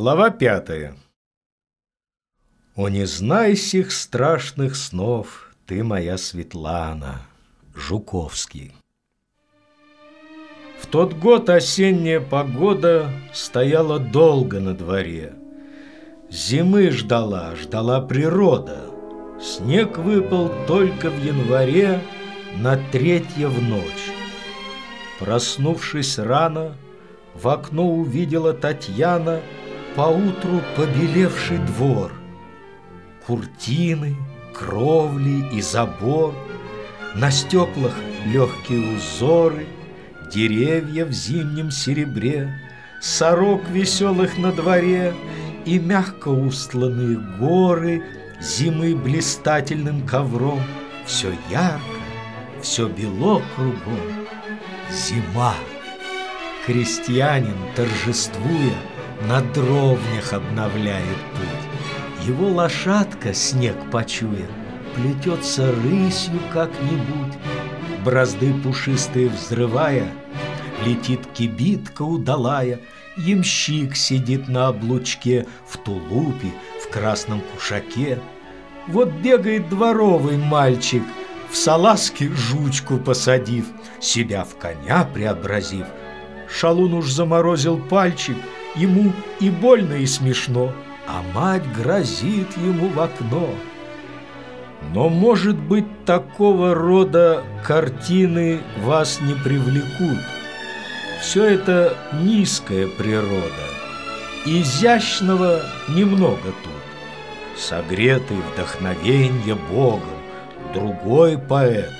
Глава пятая. О, не знай сих страшных снов, Ты моя Светлана, Жуковский. В тот год осенняя погода Стояла долго на дворе. Зимы ждала, ждала природа. Снег выпал только в январе На третье в ночь. Проснувшись рано, В окно увидела Татьяна — Поутру побелевший двор, Куртины, кровли и забор, На стеклах легкие узоры, Деревья в зимнем серебре, Сорок веселых на дворе И мягко устланные горы Зимы блистательным ковром. Все ярко, все бело кругом. Зима. Крестьянин, торжествуя, на дровнях обновляет путь. Его лошадка, снег почуя, плетется рысью как-нибудь. Бразды пушистые взрывая, летит кибитка удалая, Ямщик сидит на облучке в тулупе, в красном кушаке. Вот бегает дворовый мальчик, в салазке жучку посадив, себя в коня преобразив. Шалун уж заморозил пальчик — Ему и больно, и смешно, а мать грозит ему в окно. Но, может быть, такого рода картины вас не привлекут. Все это низкая природа. Изящного немного тут. Согретый вдохновенье Богом, другой поэт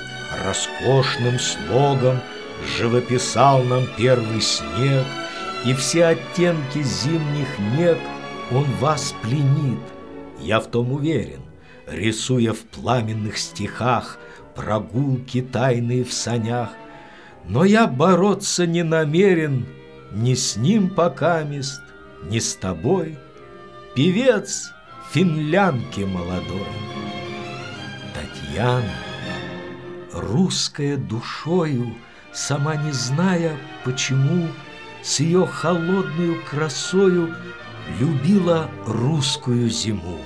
роскошным слогом живописал нам первый снег — и все оттенки зимних нег он вас пленит. Я в том уверен, рисуя в пламенных стихах прогулки тайные в санях. Но я бороться не намерен ни с ним покамест, ни с тобой. Певец финлянки молодой. Татьяна, русская душою, сама не зная, почему, с ее холодную красою любила русскую зиму.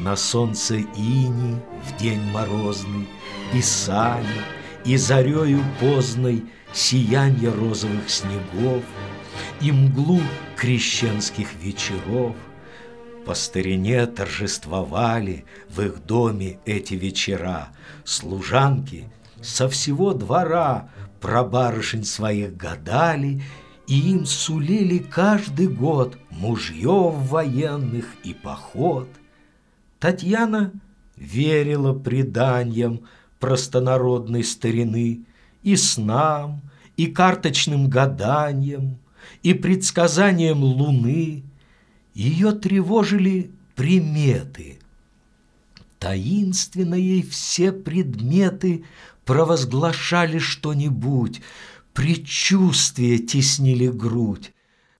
На солнце ини в день морозный, и сани, и зарею поздной сиянье розовых снегов, и мглу крещенских вечеров. По старине торжествовали в их доме эти вечера служанки со всего двора про барышень своих гадали и им сулили каждый год мужьев военных и поход. Татьяна верила преданиям простонародной старины и снам, и карточным гаданиям, и предсказаниям луны. Ее тревожили приметы. Таинственно ей все предметы провозглашали что-нибудь — Предчувствия теснили грудь.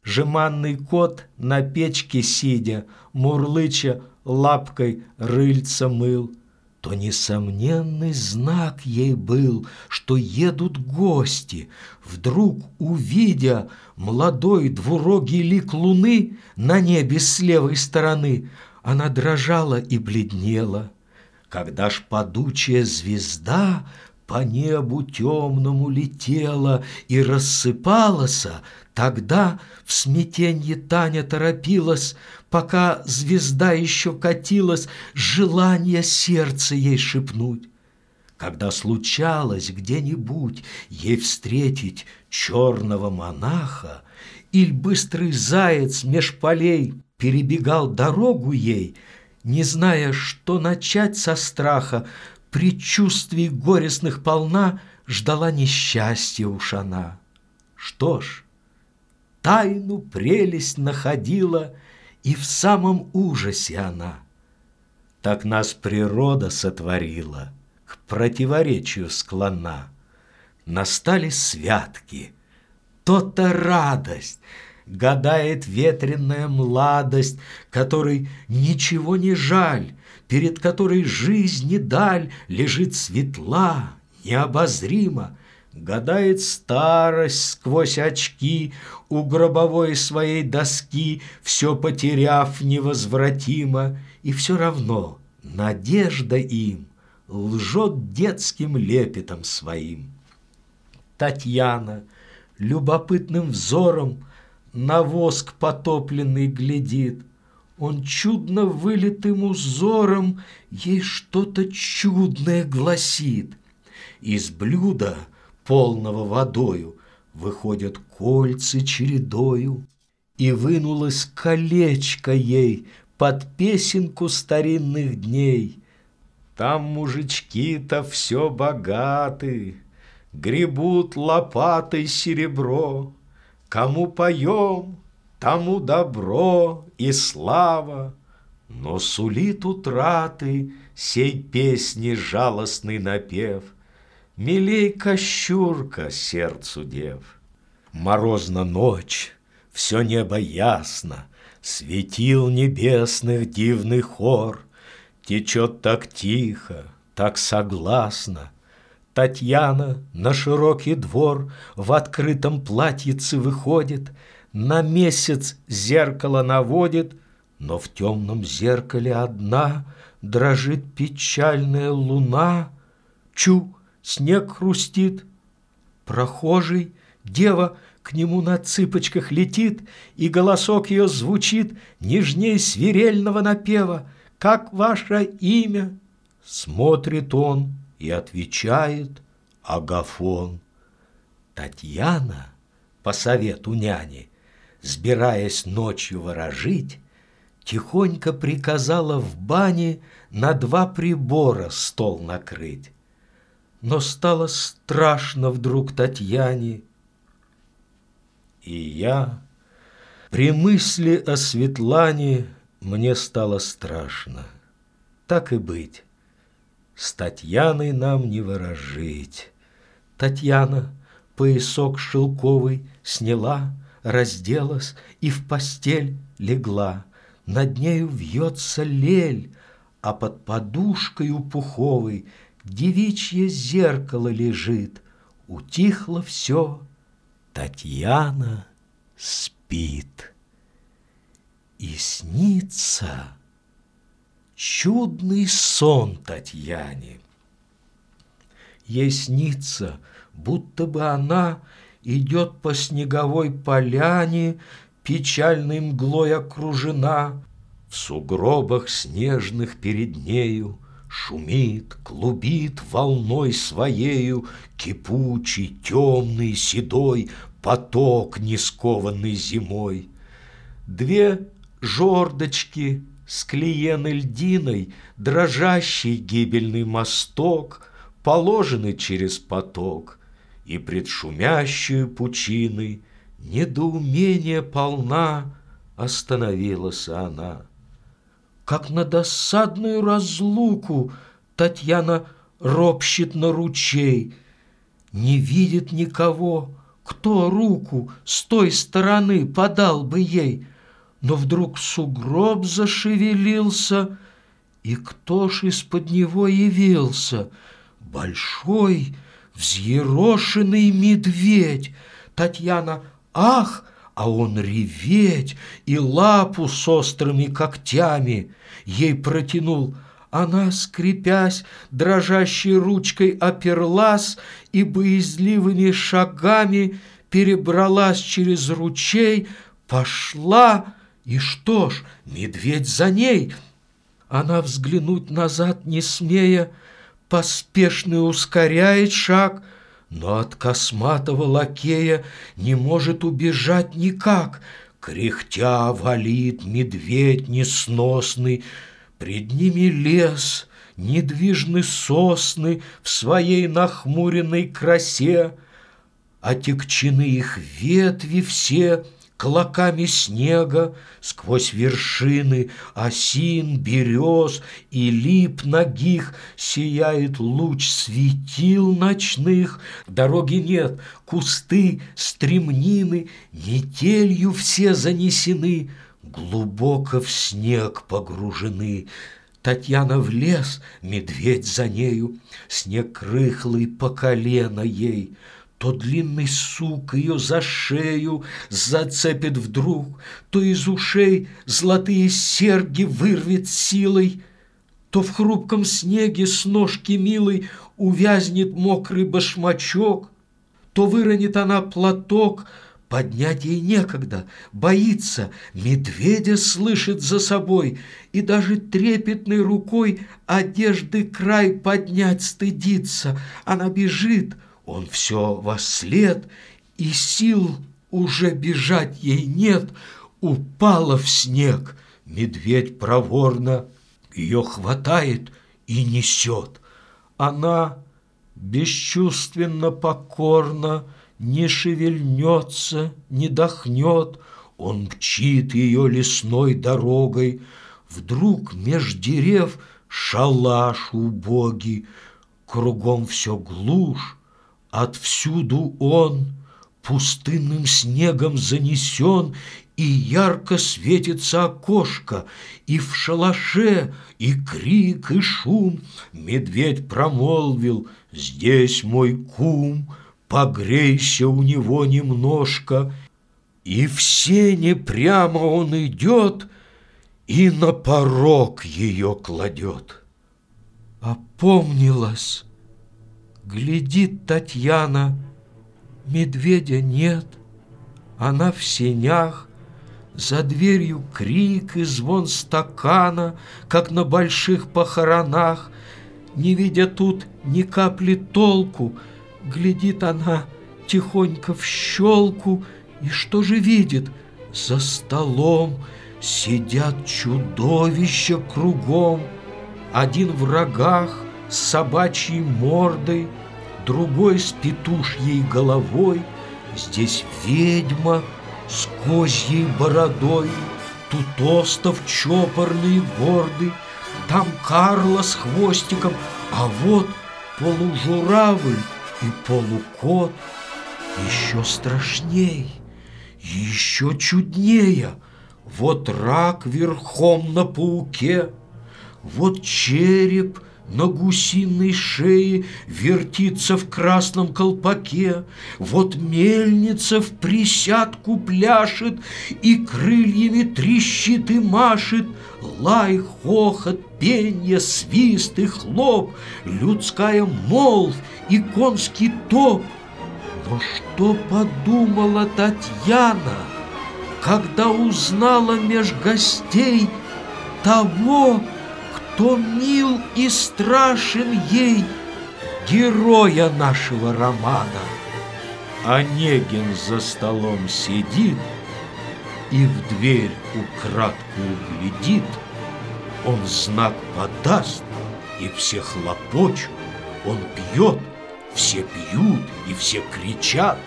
Жеманный кот на печке сидя, Мурлыча лапкой рыльца мыл. То несомненный знак ей был, Что едут гости. Вдруг, увидя молодой двурогий лик луны На небе с левой стороны, Она дрожала и бледнела. Когда ж падучая звезда по небу темному летела и рассыпалась, Тогда в смятенье Таня торопилась, Пока звезда еще катилась, Желание сердце ей шепнуть. Когда случалось где-нибудь ей встретить черного монаха, Иль быстрый заяц меж полей перебегал дорогу ей, Не зная, что начать со страха, предчувствий горестных полна, Ждала несчастья уж она. Что ж, тайну прелесть находила, И в самом ужасе она. Так нас природа сотворила, К противоречию склона. Настали святки, то-то радость, Гадает ветреная младость, Которой ничего не жаль, перед которой жизнь и даль лежит светла, необозрима, Гадает старость сквозь очки У гробовой своей доски, Все потеряв невозвратимо, И все равно надежда им Лжет детским лепетом своим. Татьяна любопытным взором На воск потопленный глядит, Он чудно вылитым узором Ей что-то чудное гласит. Из блюда — полного водою, Выходят кольца чередою, И вынулось колечко ей Под песенку старинных дней. Там мужички-то все богаты, Гребут лопатой серебро, Кому поем, тому добро и слава, Но сулит утраты сей песни жалостный напев — Милей кощурка сердцу дев. Морозна ночь, все небо ясно, Светил небесных дивный хор, Течет так тихо, так согласно. Татьяна на широкий двор В открытом платьице выходит, На месяц зеркало наводит, Но в темном зеркале одна Дрожит печальная луна. Чу! снег хрустит. Прохожий, дева к нему на цыпочках летит, И голосок ее звучит нежней свирельного напева. «Как ваше имя?» Смотрит он и отвечает Агафон. Татьяна, по совету няни, Сбираясь ночью ворожить, Тихонько приказала в бане На два прибора стол накрыть. Но стало страшно вдруг Татьяне. И я, при мысли о Светлане, Мне стало страшно. Так и быть, С Татьяной нам не ворожить. Татьяна поясок шелковый сняла, Разделась и в постель легла. Над нею вьется лель, А под подушкой пуховой девичье зеркало лежит, Утихло все, Татьяна спит. И снится чудный сон Татьяне. Ей снится, будто бы она Идет по снеговой поляне, Печальной мглой окружена, В сугробах снежных перед нею Шумит, клубит волной своею Кипучий, темный, седой Поток, не скованный зимой. Две склеены льдиной, Дрожащий гибельный мосток Положены через поток, И пред шумящую пучиной Недоумение полна Остановилась она. Как на досадную разлуку Татьяна ропщет на ручей, Не видит никого, кто руку С той стороны подал бы ей. Но вдруг сугроб зашевелился, И кто ж из-под него явился? Большой, взъерошенный медведь. Татьяна «Ах!» а он реветь и лапу с острыми когтями ей протянул. Она, скрипясь, дрожащей ручкой оперлась и боязливыми шагами перебралась через ручей, пошла, и что ж, медведь за ней. Она взглянуть назад не смея, поспешно ускоряет шаг — но от косматого лакея не может убежать никак. Кряхтя валит медведь несносный, Пред ними лес, недвижны сосны В своей нахмуренной красе, Отекчены их ветви все — клоками снега сквозь вершины осин, берез и лип ногих сияет луч светил ночных. Дороги нет, кусты, стремнины, метелью все занесены, глубоко в снег погружены. Татьяна в лес, медведь за нею, снег рыхлый по колено ей — то длинный сук ее за шею зацепит вдруг, То из ушей золотые серьги вырвет силой, То в хрупком снеге с ножки милой Увязнет мокрый башмачок, То выронит она платок, Поднять ей некогда, боится, медведя слышит за собой, и даже трепетной рукой одежды край поднять стыдится. Она бежит, он все во след, и сил уже бежать ей нет, упала в снег. Медведь проворно ее хватает и несет. Она бесчувственно покорно не шевельнется, не дохнет, он мчит ее лесной дорогой. Вдруг меж дерев шалаш убогий, Кругом все глушь, Отвсюду он пустынным снегом занесен, И ярко светится окошко, И в шалаше, и крик, и шум. Медведь промолвил, здесь мой кум, Погрейся у него немножко. И в сене прямо он идет, И на порог ее кладет. Опомнилась Глядит Татьяна, медведя нет, она в сенях, за дверью крик и звон стакана, как на больших похоронах. Не видя тут ни капли толку, глядит она тихонько в щелку, и что же видит? За столом сидят чудовища кругом, один в рогах, с собачьей мордой, другой с петушьей головой, здесь ведьма с козьей бородой, тут остов чопорный гордый, там Карла с хвостиком, а вот полужуравль и полукот. Еще страшней, еще чуднее, вот рак верхом на пауке, вот череп на гусиной шее вертится в красном колпаке, Вот мельница в присядку пляшет И крыльями трещит и машет, Лай, хохот, пенье, свист и хлоп, Людская молвь и конский топ. Но что подумала Татьяна, Когда узнала меж гостей Того, то мил и страшен ей героя нашего романа. Онегин за столом сидит и в дверь украдкую глядит. Он знак подаст, и все хлопочут. Он пьет, все пьют и все кричат.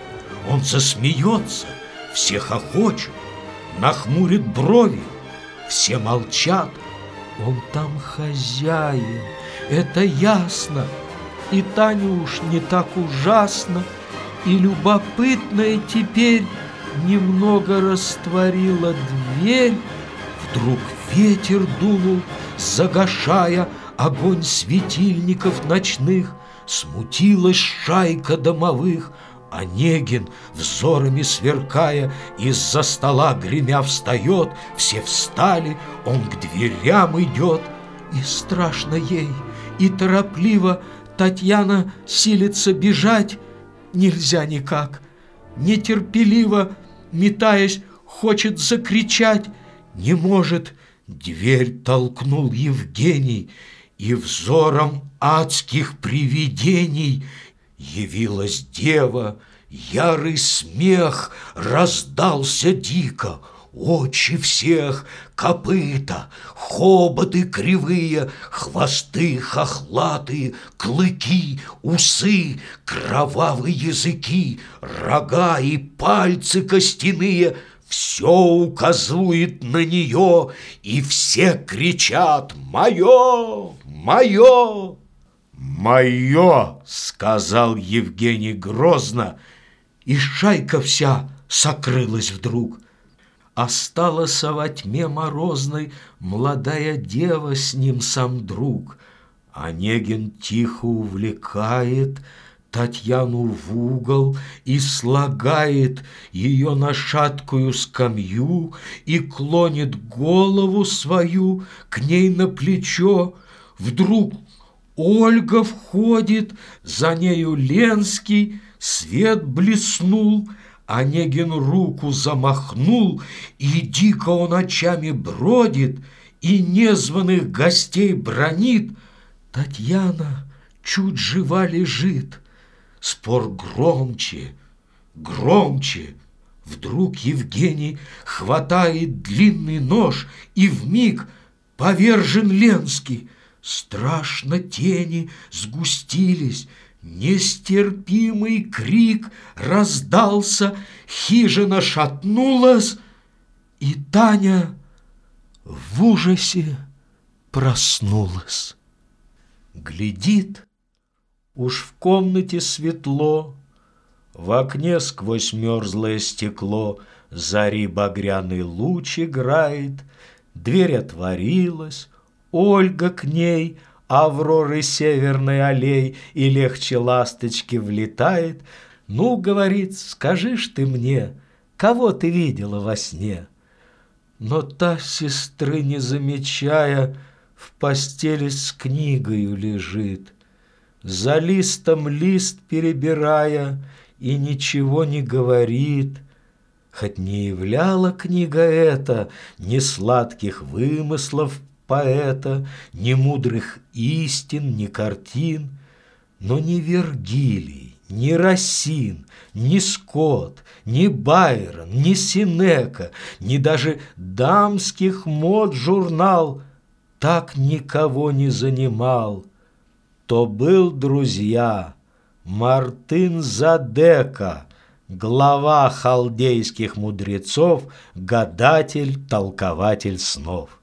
Он засмеется, все хохочут, нахмурит брови, все молчат. Он там хозяин, это ясно. И Таня уж не так ужасно, И любопытная теперь Немного растворила дверь. Вдруг ветер дунул, загашая Огонь светильников ночных, Смутилась шайка домовых — Онегин, взорами сверкая, из-за стола гремя встает, все встали, он к дверям идет, и страшно ей, и торопливо Татьяна силится бежать, нельзя никак, нетерпеливо, метаясь, хочет закричать, не может, дверь толкнул Евгений, и взором адских привидений — Явилась дева, ярый смех раздался дико, Очи всех, копыта, хоботы кривые, Хвосты хохлатые, клыки, усы, Кровавые языки, рога и пальцы костяные — все указует на нее, и все кричат «Мое! Мое!» «Мое!» — сказал Евгений грозно, и шайка вся сокрылась вдруг. Осталась во тьме морозной молодая дева с ним сам друг. Онегин тихо увлекает, Татьяну в угол и слагает ее на шаткую скамью и клонит голову свою к ней на плечо. Вдруг Ольга входит, за нею Ленский, свет блеснул, Онегин руку замахнул, и дико он очами бродит, и незваных гостей бронит. Татьяна чуть жива лежит, Спор громче, громче. Вдруг Евгений хватает длинный нож, И в миг повержен Ленский. Страшно тени сгустились, Нестерпимый крик раздался, Хижина шатнулась, И Таня в ужасе проснулась. Глядит, Уж в комнате светло, В окне сквозь мерзлое стекло Зари багряный луч играет, Дверь отворилась, Ольга к ней, Авроры северной аллей, И легче ласточки влетает. Ну, говорит, скажишь ты мне, Кого ты видела во сне? Но та, сестры не замечая, В постели с книгою лежит — за листом лист перебирая, и ничего не говорит. Хоть не являла книга эта ни сладких вымыслов поэта, ни мудрых истин, ни картин, но ни Вергилий, ни Рассин, ни Скотт, ни Байрон, ни Синека, ни даже дамских мод журнал так никого не занимал, то был, друзья, Мартын Задека, глава халдейских мудрецов, гадатель, толкователь снов.